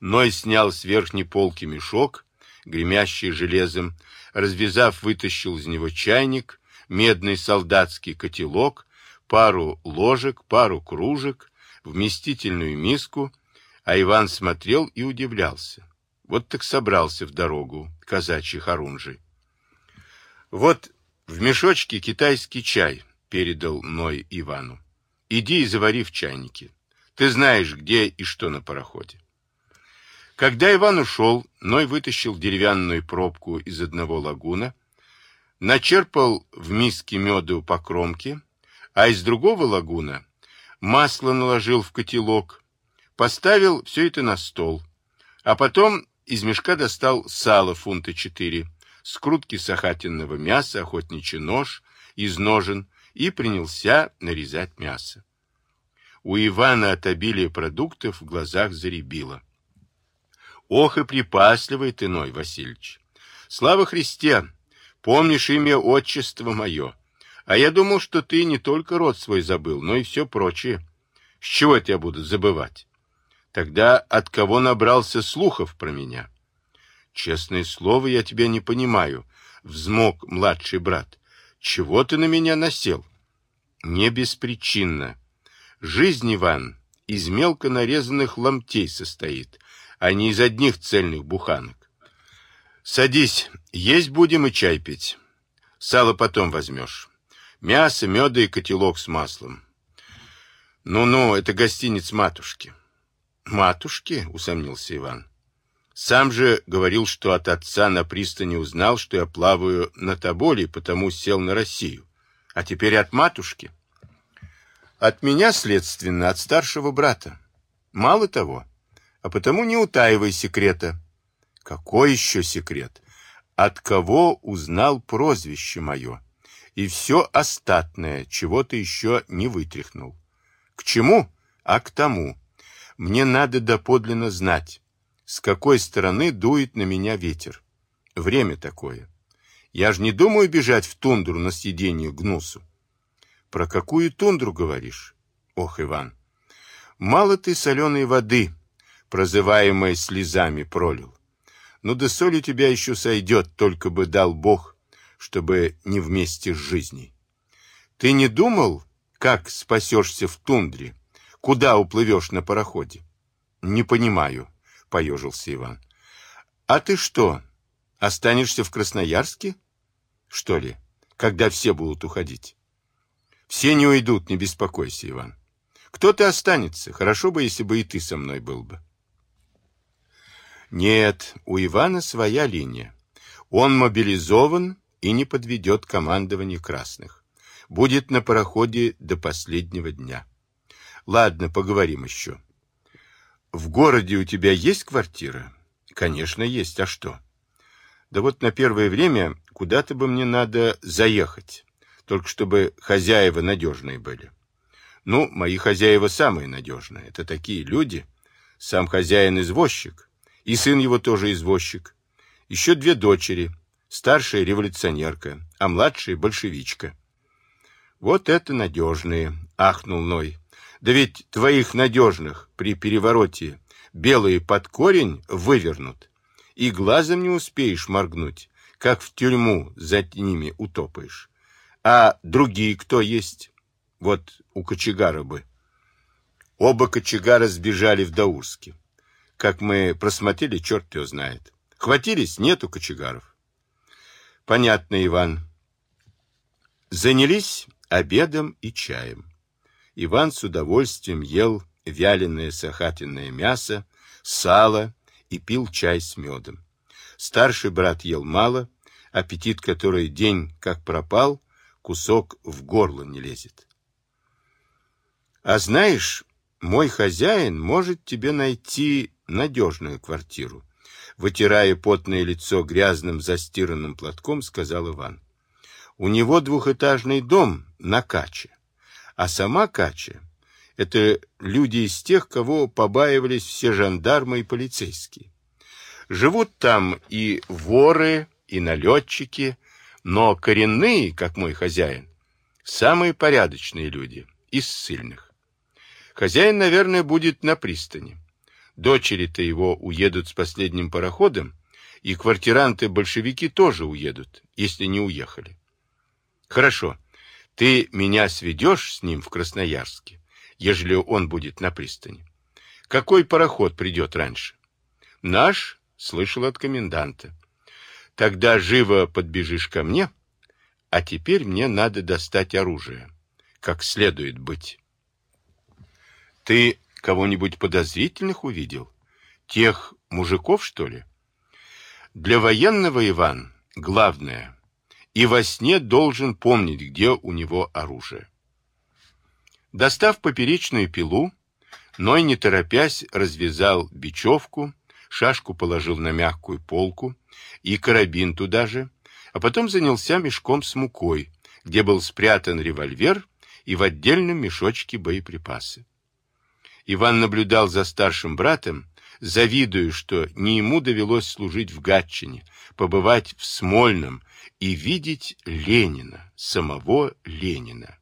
Ной снял с верхней полки мешок, гремящий железом, развязав, вытащил из него чайник, медный солдатский котелок, пару ложек, пару кружек, вместительную миску, а Иван смотрел и удивлялся. Вот так собрался в дорогу казачий хорунжий. Вот в мешочке китайский чай передал Ной Ивану. Иди и завари в чайнике. Ты знаешь, где и что на пароходе. Когда Иван ушел, Ной вытащил деревянную пробку из одного лагуна, начерпал в миске меду по кромке, а из другого лагуна масло наложил в котелок, поставил все это на стол, а потом из мешка достал сало фунта четыре, скрутки сахатинного мяса, охотничий нож из ножен и принялся нарезать мясо. У Ивана от обилия продуктов в глазах заребило. Ох и припасливый ты, Ной Васильевич! Слава Христе! Помнишь имя отчество мое? А я думал, что ты не только род свой забыл, но и все прочее. С чего я тебя буду забывать? Тогда от кого набрался слухов про меня? Честное слово, я тебя не понимаю, взмок младший брат. Чего ты на меня насел? Не беспричинно. Жизнь, Иван, из мелко нарезанных ломтей состоит, а не из одних цельных буханок. Садись, есть будем и чай пить. Сало потом возьмешь. Мясо, меда и котелок с маслом. Ну-ну, это гостиниц матушки. «Матушки?» — усомнился Иван. «Сам же говорил, что от отца на пристани узнал, что я плаваю на Тоболе, потому сел на Россию. А теперь от матушки?» «От меня, следственно, от старшего брата. Мало того, а потому не утаивай секрета». «Какой еще секрет? От кого узнал прозвище мое?» и все остатное, чего ты еще не вытряхнул. К чему? А к тому, мне надо доподлинно знать, с какой стороны дует на меня ветер. Время такое. Я же не думаю бежать в тундру на съедение гнусу. Про какую тундру говоришь? Ох, Иван, мало ты соленой воды, прозываемой слезами, пролил. Ну да соль у тебя еще сойдет, только бы дал Бог, чтобы не вместе с жизней. Ты не думал, как спасешься в тундре, Куда уплывешь на пароходе? Не понимаю, поежился Иван. А ты что, останешься в Красноярске? Что ли, когда все будут уходить? Все не уйдут, не беспокойся, Иван. Кто-то останется, хорошо бы, если бы и ты со мной был бы. Нет, у Ивана своя линия. Он мобилизован и не подведет командование красных. Будет на пароходе до последнего дня. Ладно, поговорим еще. В городе у тебя есть квартира? Конечно, есть. А что? Да вот на первое время куда-то бы мне надо заехать. Только чтобы хозяева надежные были. Ну, мои хозяева самые надежные. Это такие люди. Сам хозяин извозчик. И сын его тоже извозчик. Еще две дочери. Старшая революционерка, а младшая большевичка. Вот это надежные, ахнул Ной. Да ведь твоих надежных при перевороте белые под корень вывернут, и глазом не успеешь моргнуть, как в тюрьму за ними утопаешь. А другие кто есть? Вот у кочегара бы. Оба кочегара сбежали в Даурске. Как мы просмотрели, черт его знает. Хватились? Нету кочегаров. Понятно, Иван. Занялись обедом и чаем. Иван с удовольствием ел вяленое сахатинное мясо, сало и пил чай с медом. Старший брат ел мало, аппетит который день как пропал, кусок в горло не лезет. А знаешь, мой хозяин может тебе найти надежную квартиру. Вытирая потное лицо грязным застиранным платком, сказал Иван. У него двухэтажный дом на Каче. А сама Кача — это люди из тех, кого побаивались все жандармы и полицейские. Живут там и воры, и налетчики, но коренные, как мой хозяин, самые порядочные люди, из сильных. Хозяин, наверное, будет на пристани. Дочери-то его уедут с последним пароходом, и квартиранты-большевики тоже уедут, если не уехали. Хорошо, ты меня сведешь с ним в Красноярске, ежели он будет на пристани. Какой пароход придет раньше? Наш, слышал от коменданта. Тогда живо подбежишь ко мне, а теперь мне надо достать оружие, как следует быть. Ты кого-нибудь подозрительных увидел? Тех мужиков, что ли? Для военного, Иван, главное, и во сне должен помнить, где у него оружие. Достав поперечную пилу, Ной, не торопясь, развязал бечевку, шашку положил на мягкую полку и карабин туда же, а потом занялся мешком с мукой, где был спрятан револьвер и в отдельном мешочке боеприпасы. Иван наблюдал за старшим братом, завидуя, что не ему довелось служить в Гатчине, побывать в Смольном и видеть Ленина, самого Ленина.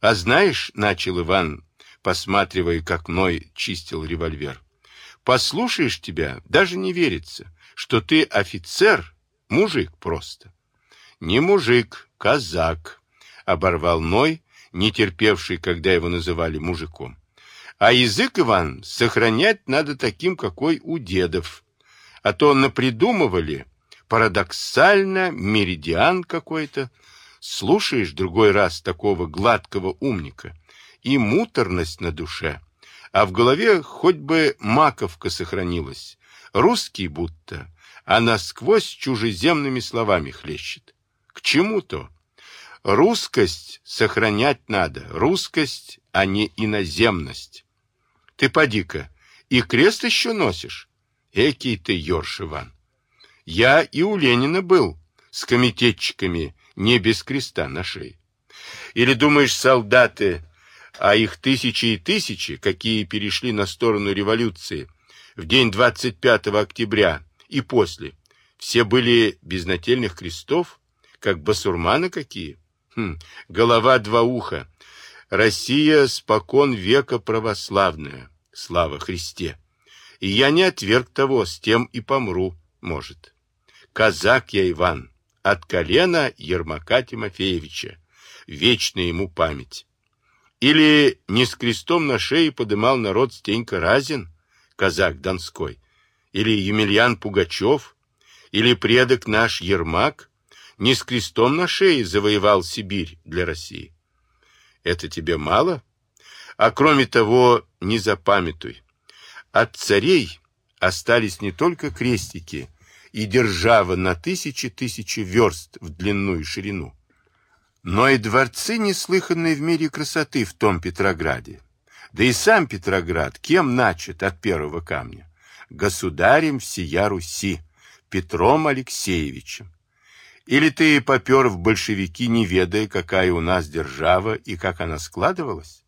«А знаешь, — начал Иван, посматривая, как Ной чистил револьвер, — послушаешь тебя, даже не верится, что ты офицер, мужик просто». «Не мужик, казак», — оборвал Ной, не терпевший, когда его называли мужиком. А язык, Иван, сохранять надо таким, какой у дедов. А то напридумывали парадоксально меридиан какой-то. Слушаешь другой раз такого гладкого умника, и муторность на душе. А в голове хоть бы маковка сохранилась. Русский будто, а насквозь чужеземными словами хлещет. К чему то? Русскость сохранять надо, русскость, а не иноземность. Ты поди-ка, и крест еще носишь? Экий ты, Ёрш Иван. Я и у Ленина был с комитетчиками не без креста на шее. Или думаешь, солдаты, а их тысячи и тысячи, какие перешли на сторону революции в день 25 октября и после, все были без нательных крестов, как басурманы какие? Хм, голова два уха. Россия спокон века православная, слава Христе. И я не отверг того, с тем и помру, может. Казак я Иван, от колена Ермака Тимофеевича, вечная ему память. Или не с крестом на шее подымал народ Стенька Разин, казак Донской, или Емельян Пугачев, или предок наш Ермак, не с крестом на шее завоевал Сибирь для России. Это тебе мало? А кроме того, не запамятуй. От царей остались не только крестики и держава на тысячи-тысячи верст в длину и ширину, но и дворцы неслыханной в мире красоты в том Петрограде. Да и сам Петроград кем начат от первого камня? Государем всея Руси, Петром Алексеевичем. Или ты попер в большевики, не ведая, какая у нас держава и как она складывалась?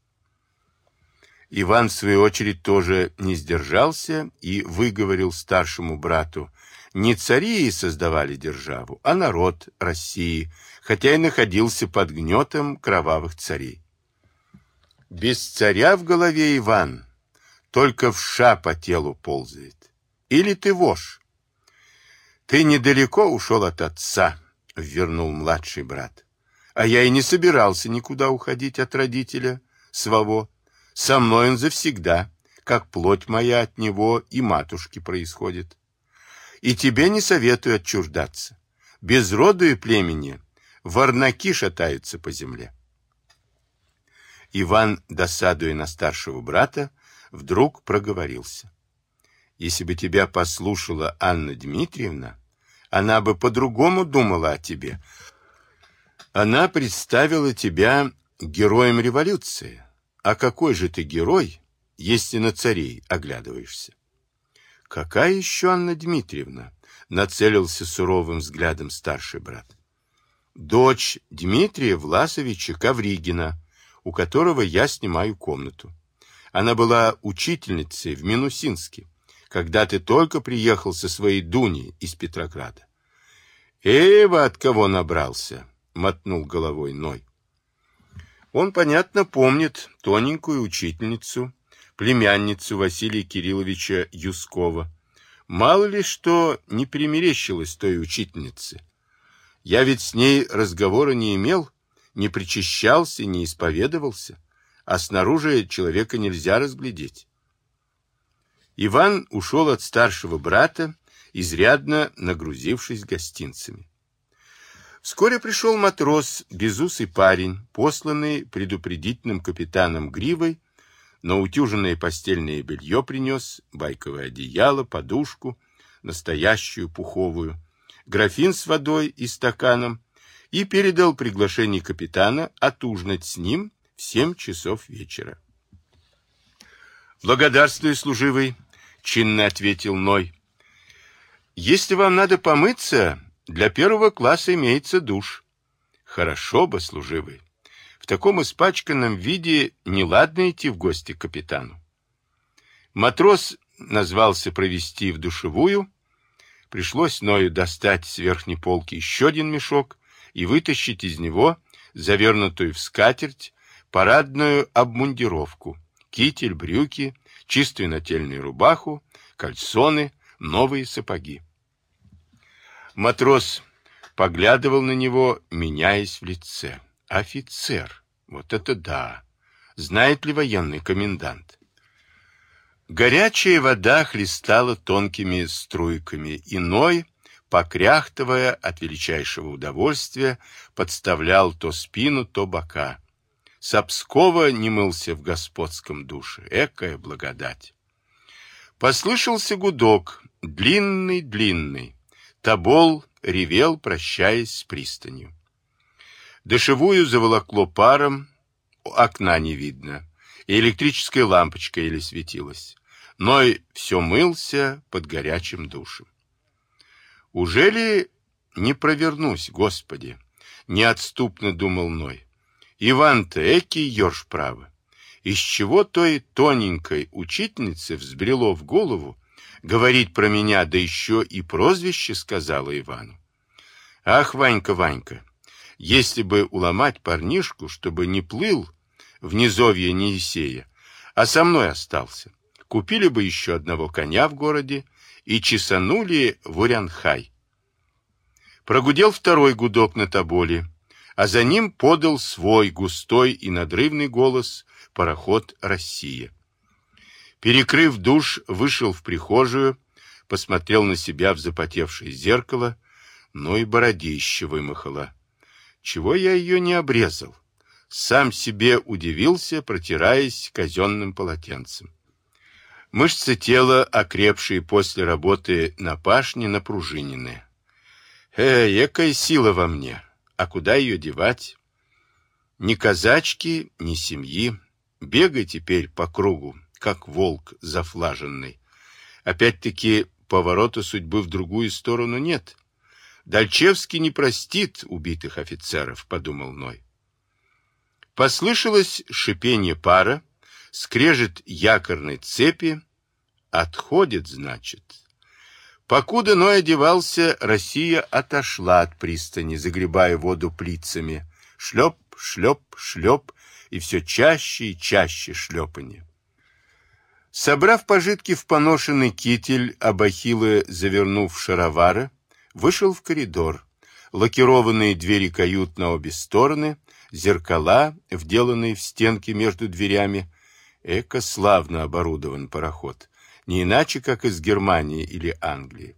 Иван, в свою очередь, тоже не сдержался и выговорил старшему брату. Не цари создавали державу, а народ России, хотя и находился под гнетом кровавых царей. Без царя в голове Иван, только вша по телу ползает. Или ты вошь? Ты недалеко ушел от отца, — вернул младший брат. А я и не собирался никуда уходить от родителя своего. Со мной он завсегда, как плоть моя от него и матушки происходит. И тебе не советую отчуждаться. Без роду и племени ворнаки шатаются по земле. Иван, досадуя на старшего брата, вдруг проговорился. Если бы тебя послушала Анна Дмитриевна, она бы по-другому думала о тебе. Она представила тебя героем революции. А какой же ты герой, если на царей оглядываешься? Какая еще Анна Дмитриевна? Нацелился суровым взглядом старший брат. Дочь Дмитрия Власовича Ковригина, у которого я снимаю комнату. Она была учительницей в Минусинске когда ты только приехал со своей Дуней из Петрограда. Эва от кого набрался? мотнул головой Ной. Он, понятно, помнит тоненькую учительницу, племянницу Василия Кирилловича Юскова. Мало ли что не примерещилось той учительнице. Я ведь с ней разговора не имел, не причащался, не исповедовался, а снаружи человека нельзя разглядеть. Иван ушел от старшего брата, изрядно нагрузившись гостинцами. Вскоре пришел матрос, безусый парень, посланный предупредительным капитаном Гривой, но утюженное постельное белье принес, байковое одеяло, подушку, настоящую пуховую, графин с водой и стаканом, и передал приглашение капитана отужинать с ним в семь часов вечера. «Благодарствую, служивый», — чинно ответил Ной. «Если вам надо помыться, для первого класса имеется душ. Хорошо бы, служивый. В таком испачканном виде неладно идти в гости к капитану. Матрос назвался провести в душевую. Пришлось Ною достать с верхней полки еще один мешок и вытащить из него завернутую в скатерть парадную обмундировку, китель, брюки, чистую нательную рубаху, кальсоны, новые сапоги. Матрос поглядывал на него, меняясь в лице. Офицер. Вот это да. Знает ли военный комендант? Горячая вода хлестала тонкими струйками. Иной, покряхтывая от величайшего удовольствия, подставлял то спину, то бока. Сапского не мылся в господском душе. Экая благодать. Послышался гудок, длинный-длинный. Тобол ревел, прощаясь с пристанью. Дышевую заволокло паром, окна не видно, и электрическая лампочка еле светилась. Ной все мылся под горячим душем. Уже ли не провернусь, Господи? Неотступно думал Ной. Иван-то экий ерш право. Из чего той тоненькой учительнице взбрело в голову говорить про меня, да еще и прозвище сказала Ивану. Ах, Ванька, Ванька, если бы уломать парнишку, чтобы не плыл в низовье Неисея, а со мной остался, купили бы еще одного коня в городе и чесанули в Урянхай. Прогудел второй гудок на тоболе, а за ним подал свой густой и надрывный голос пароход «Россия». Перекрыв душ, вышел в прихожую, посмотрел на себя в запотевшее зеркало, но и бородище вымахало. Чего я ее не обрезал? Сам себе удивился, протираясь казенным полотенцем. Мышцы тела, окрепшие после работы на пашне, напружинены. Э, якая сила во мне! А куда ее девать? Ни казачки, ни семьи. Бегай теперь по кругу, как волк зафлаженный. Опять-таки, поворота судьбы в другую сторону нет. Дальчевский не простит убитых офицеров, подумал Ной. Послышалось шипение пара, скрежет якорной цепи. Отходит, значит. Покуда Ной одевался, Россия отошла от пристани, загребая воду плицами. Шлеп, шлеп, шлеп, и все чаще и чаще шлепанье. Собрав пожитки в поношенный китель, а бахилы завернув шаровары, вышел в коридор. Лакированные двери кают на обе стороны, зеркала, вделанные в стенки между дверями. Эко славно оборудован пароход, не иначе, как из Германии или Англии.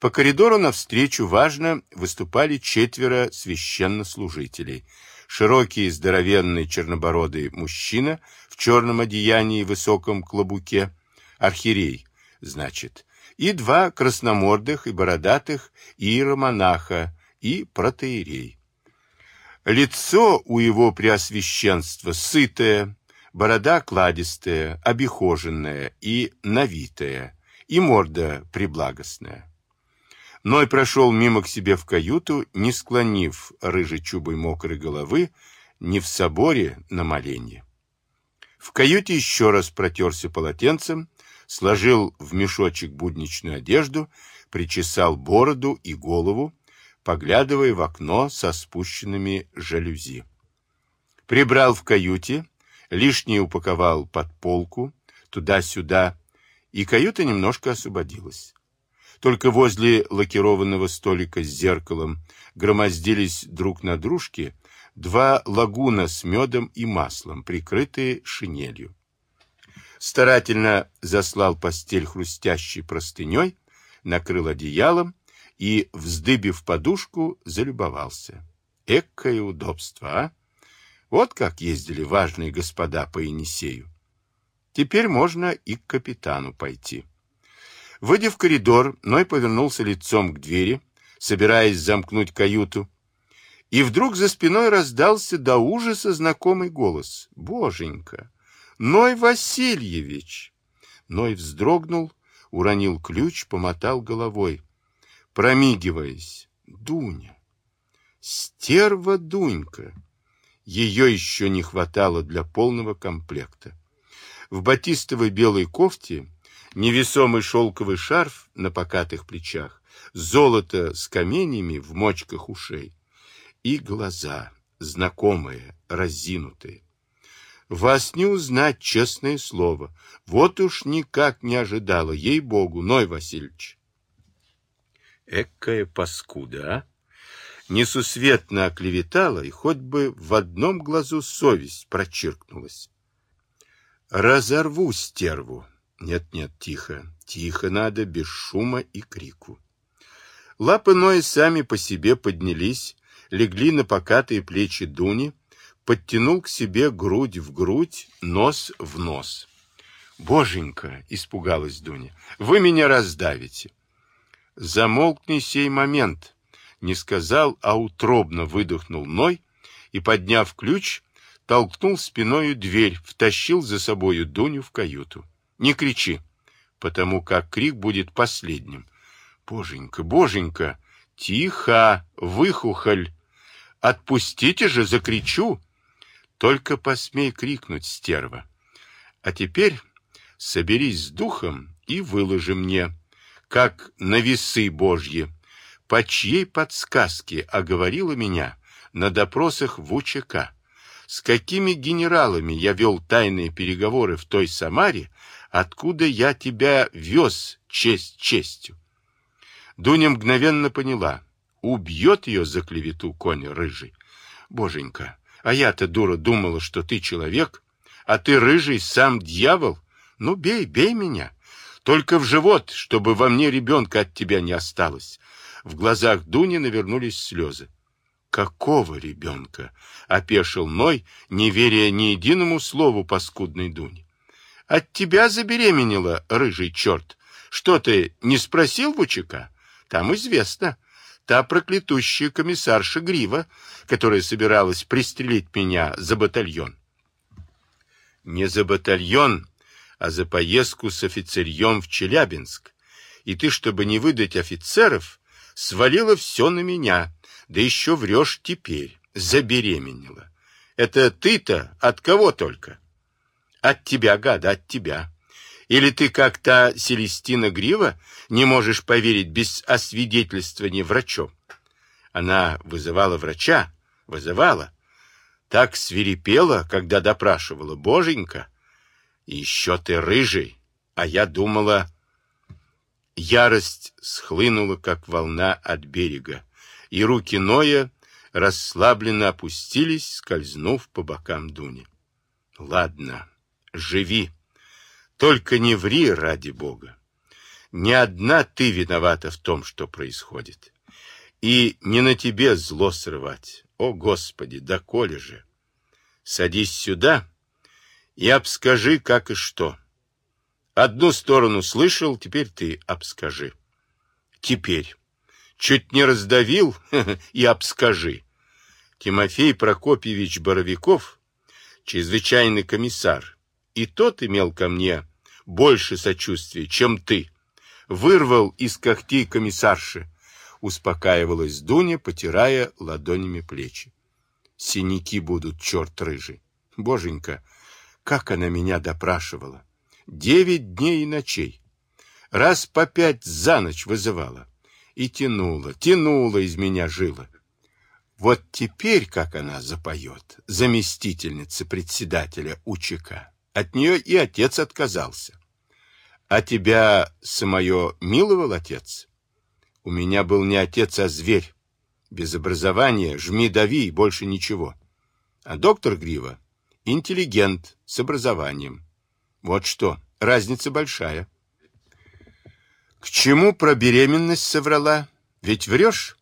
По коридору навстречу важно выступали четверо священнослужителей – широкий здоровенный чернобородый мужчина в черном одеянии и высоком клобуке, архиерей, значит, и два красномордых и бородатых иеромонаха и протеерей. Лицо у его преосвященства сытое, борода кладистая, обихоженная и навитая, и морда приблагостная. Ной прошел мимо к себе в каюту, не склонив рыжей чубой мокрой головы, не в соборе на моленье. В каюте еще раз протерся полотенцем, сложил в мешочек будничную одежду, причесал бороду и голову, поглядывая в окно со спущенными жалюзи. Прибрал в каюте, лишнее упаковал под полку, туда-сюда, и каюта немножко освободилась. Только возле лакированного столика с зеркалом громоздились друг на дружке два лагуна с медом и маслом, прикрытые шинелью. Старательно заслал постель хрустящей простыней, накрыл одеялом и, вздыбив подушку, залюбовался. Экое удобство, а! Вот как ездили важные господа по Енисею. Теперь можно и к капитану пойти. Выйдя в коридор, Ной повернулся лицом к двери, собираясь замкнуть каюту, и вдруг за спиной раздался до ужаса знакомый голос. «Боженька! Ной Васильевич!» Ной вздрогнул, уронил ключ, помотал головой, промигиваясь. «Дуня! Стерва Дунька!» Ее еще не хватало для полного комплекта. В батистовой белой кофте невесомый шелковый шарф на покатых плечах, золото с каменями в мочках ушей и глаза, знакомые, разинутые. Вас не узнать, честное слово. Вот уж никак не ожидала, ей-богу, Ной Васильевич. Экая паскуда, а? Несусветно оклеветала, и хоть бы в одном глазу совесть прочеркнулась. Разорву стерву, нет-нет, тихо. Тихо надо, без шума и крику. Лапы Ноя сами по себе поднялись, легли на покатые плечи Дуни, подтянул к себе грудь в грудь, нос в нос. «Боженька!» — испугалась Дуня. «Вы меня раздавите!» «Замолкни сей момент!» — не сказал, а утробно выдохнул Ной и, подняв ключ, толкнул спиною дверь, втащил за собою Дуню в каюту. Не кричи, потому как крик будет последним. Боженька, боженька, тихо, выхухоль. Отпустите же, закричу. Только посмей крикнуть, стерва. А теперь соберись с духом и выложи мне, как на весы божьи, по чьей подсказке оговорила меня на допросах в УЧК. С какими генералами я вел тайные переговоры в той Самаре, откуда я тебя вез честь честью. Дуня мгновенно поняла. Убьет ее за клевету конь рыжий. Боженька, а я-то, дура, думала, что ты человек, а ты рыжий, сам дьявол. Ну, бей, бей меня. Только в живот, чтобы во мне ребенка от тебя не осталось. В глазах Дуни навернулись слезы. «Какого ребенка?» — опешил Ной, не веря ни единому слову паскудной Дуни. От тебя забеременела, рыжий черт. Что ты, не спросил Бучака? Там известно. Та проклятущая комиссарша Грива, которая собиралась пристрелить меня за батальон. Не за батальон, а за поездку с офицерьем в Челябинск. И ты, чтобы не выдать офицеров, свалила все на меня, да еще врешь теперь, забеременела. Это ты-то от кого только? От тебя, гада, от тебя. Или ты, как та Селестина Грива, не можешь поверить без освидетельствования врачом? Она вызывала врача, вызывала. Так свирепела, когда допрашивала. Боженька, еще ты рыжий, а я думала... Ярость схлынула, как волна от берега, и руки Ноя расслабленно опустились, скользнув по бокам Дуни. Ладно, живи. Только не ври ради Бога. Не одна ты виновата в том, что происходит. И не на тебе зло срывать. О, Господи, да коли же! Садись сюда и обскажи, как и что. Одну сторону слышал, теперь ты обскажи. Теперь. Чуть не раздавил и обскажи. Тимофей Прокопьевич Боровиков, чрезвычайный комиссар, и тот имел ко мне больше сочувствия, чем ты. Вырвал из когтей комиссарши, успокаивалась Дуня, потирая ладонями плечи. Синяки будут, черт рыжий. Боженька, как она меня допрашивала. Девять дней и ночей. Раз по пять за ночь вызывала. И тянула, тянула из меня жила. Вот теперь, как она запоет, заместительница председателя УЧК, от нее и отец отказался. А тебя самое миловал отец? У меня был не отец, а зверь. Без образования, жми, дави больше ничего. А доктор Грива — интеллигент с образованием. Вот что, разница большая. К чему про беременность соврала? Ведь врешь?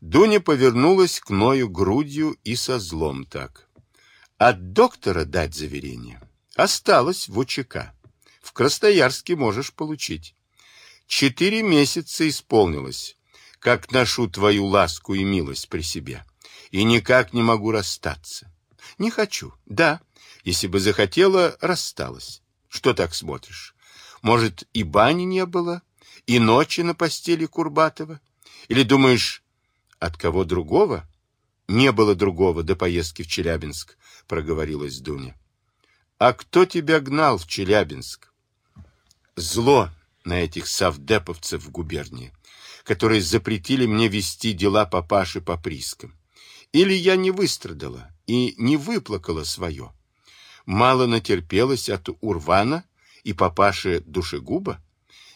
Дуня повернулась к Ною грудью и со злом так. От доктора дать заверение. Осталось в УЧК. В Красноярске можешь получить. Четыре месяца исполнилось, как ношу твою ласку и милость при себе. И никак не могу расстаться. Не хочу. Да, если бы захотела, рассталась. Что так смотришь? Может, и бани не было, и ночи на постели Курбатова? Или думаешь, от кого другого? Не было другого до поездки в Челябинск, проговорилась Дуня. А кто тебя гнал в Челябинск? Зло на этих совдеповцев в губернии, которые запретили мне вести дела папаши по прискам. Или я не выстрадала и не выплакала свое. Мало натерпелась от Урвана и папаши Душегуба.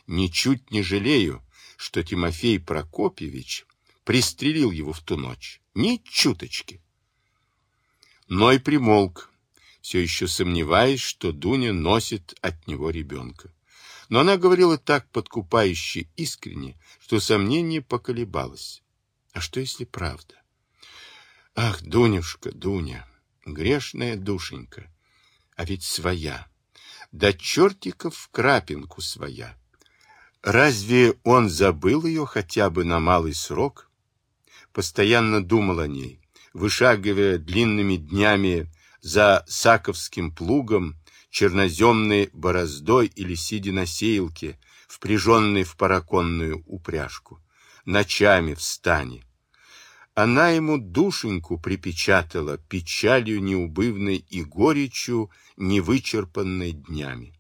Ничуть не жалею, что Тимофей Прокопьевич пристрелил его в ту ночь. Ни чуточки. Ной примолк, все еще сомневаясь, что Дуня носит от него ребенка. Но она говорила так подкупающе искренне, что сомнение поколебалось. А что, если правда? Ах, Дунюшка, Дуня, грешная душенька, а ведь своя, да чертиков в крапинку своя. Разве он забыл ее хотя бы на малый срок? постоянно думал о ней, вышагивая длинными днями за саковским плугом, черноземной бороздой или сидя на сеялке, впряженной в параконную упряжку, ночами в стане. Она ему душеньку припечатала печалью неубывной и горечью, невычерпанной днями.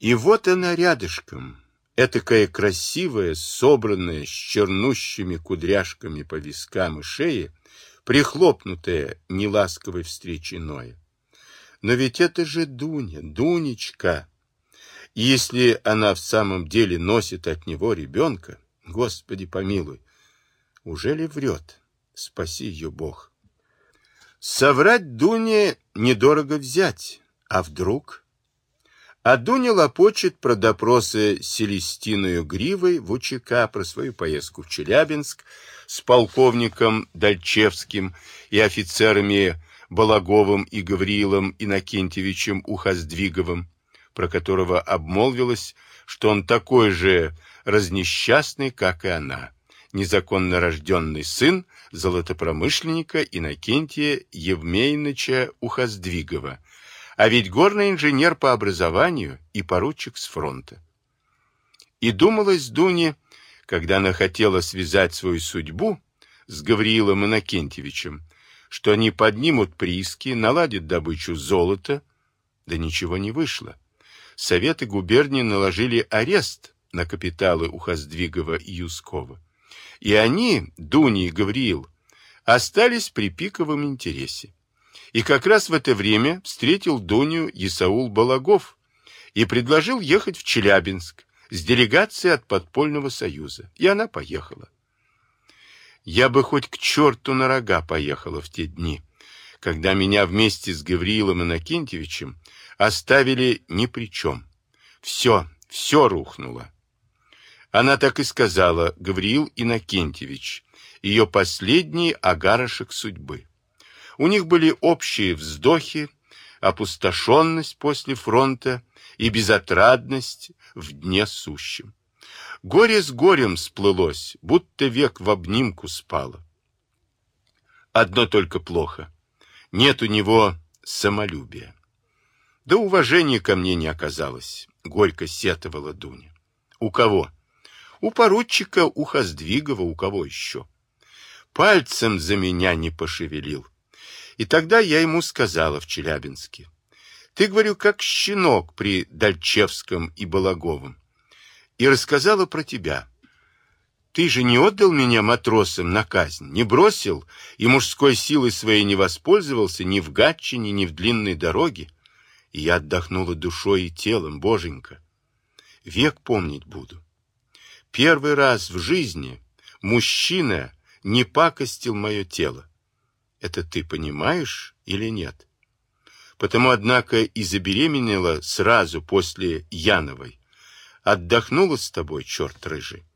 И вот она рядышком, этакая красивая, собранная, с чернущими кудряшками по вискам и шее, прихлопнутая неласковой встречи Ноя. Но ведь это же Дуня, Дунечка. Если она в самом деле носит от него ребенка, Господи помилуй, уже ли врет? Спаси ее Бог. Соврать Дуне недорого взять, а вдруг... А Дуня лопочет про допросы Селестиною Гривой в УЧК, про свою поездку в Челябинск с полковником Дальчевским и офицерами Балаговым и Гавриилом Иннокентьевичем Ухоздвиговым, про которого обмолвилась, что он такой же разнесчастный, как и она, незаконно рожденный сын золотопромышленника Иннокентия Евмейныча Ухоздвигова, а ведь горный инженер по образованию и поручик с фронта. И думалось Дуне, когда она хотела связать свою судьбу с Гавриилом Иннокентьевичем, что они поднимут прииски, наладят добычу золота, да ничего не вышло. Советы губернии наложили арест на капиталы у Хоздвигова и Юскова. И они, Дуня и Гавриил, остались при пиковом интересе. И как раз в это время встретил Дуню Исаул Балагов и предложил ехать в Челябинск с делегацией от Подпольного союза. И она поехала. Я бы хоть к черту на рога поехала в те дни, когда меня вместе с Гавриилом Иннокентьевичем оставили ни при чем. Все, все рухнуло. Она так и сказала, Гавриил Иннокентьевич, ее последний агарошек судьбы. У них были общие вздохи, опустошенность после фронта и безотрадность в дне сущем. Горе с горем сплылось, будто век в обнимку спало. Одно только плохо. Нет у него самолюбия. Да уважения ко мне не оказалось, горько сетовала Дуня. У кого? У поручика, у Хоздвигова, у кого еще? Пальцем за меня не пошевелил. И тогда я ему сказала в Челябинске. Ты, говорю, как щенок при Дальчевском и Балаговом. И рассказала про тебя. Ты же не отдал меня матросам на казнь, не бросил и мужской силой своей не воспользовался ни в Гатчине, ни в длинной дороге. И я отдохнула душой и телом, боженька. Век помнить буду. Первый раз в жизни мужчина не пакостил мое тело. Это ты понимаешь или нет? Потому, однако, и забеременела сразу после Яновой. Отдохнула с тобой, черт рыжий.